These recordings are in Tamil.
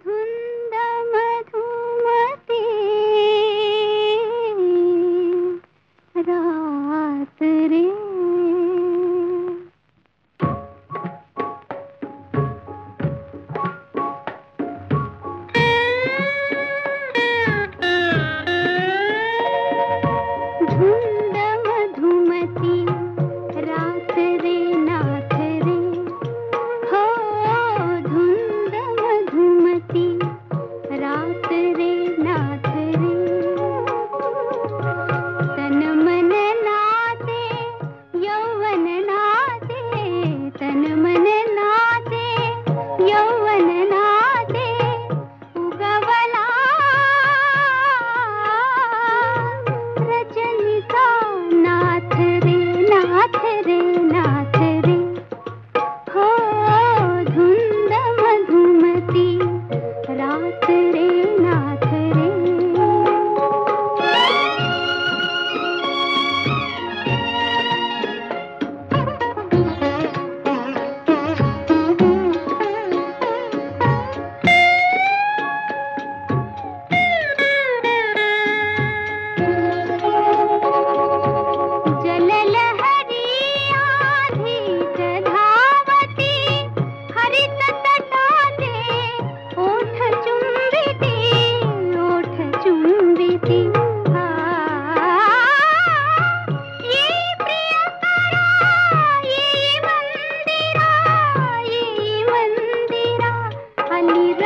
thing.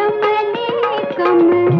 कमले कमले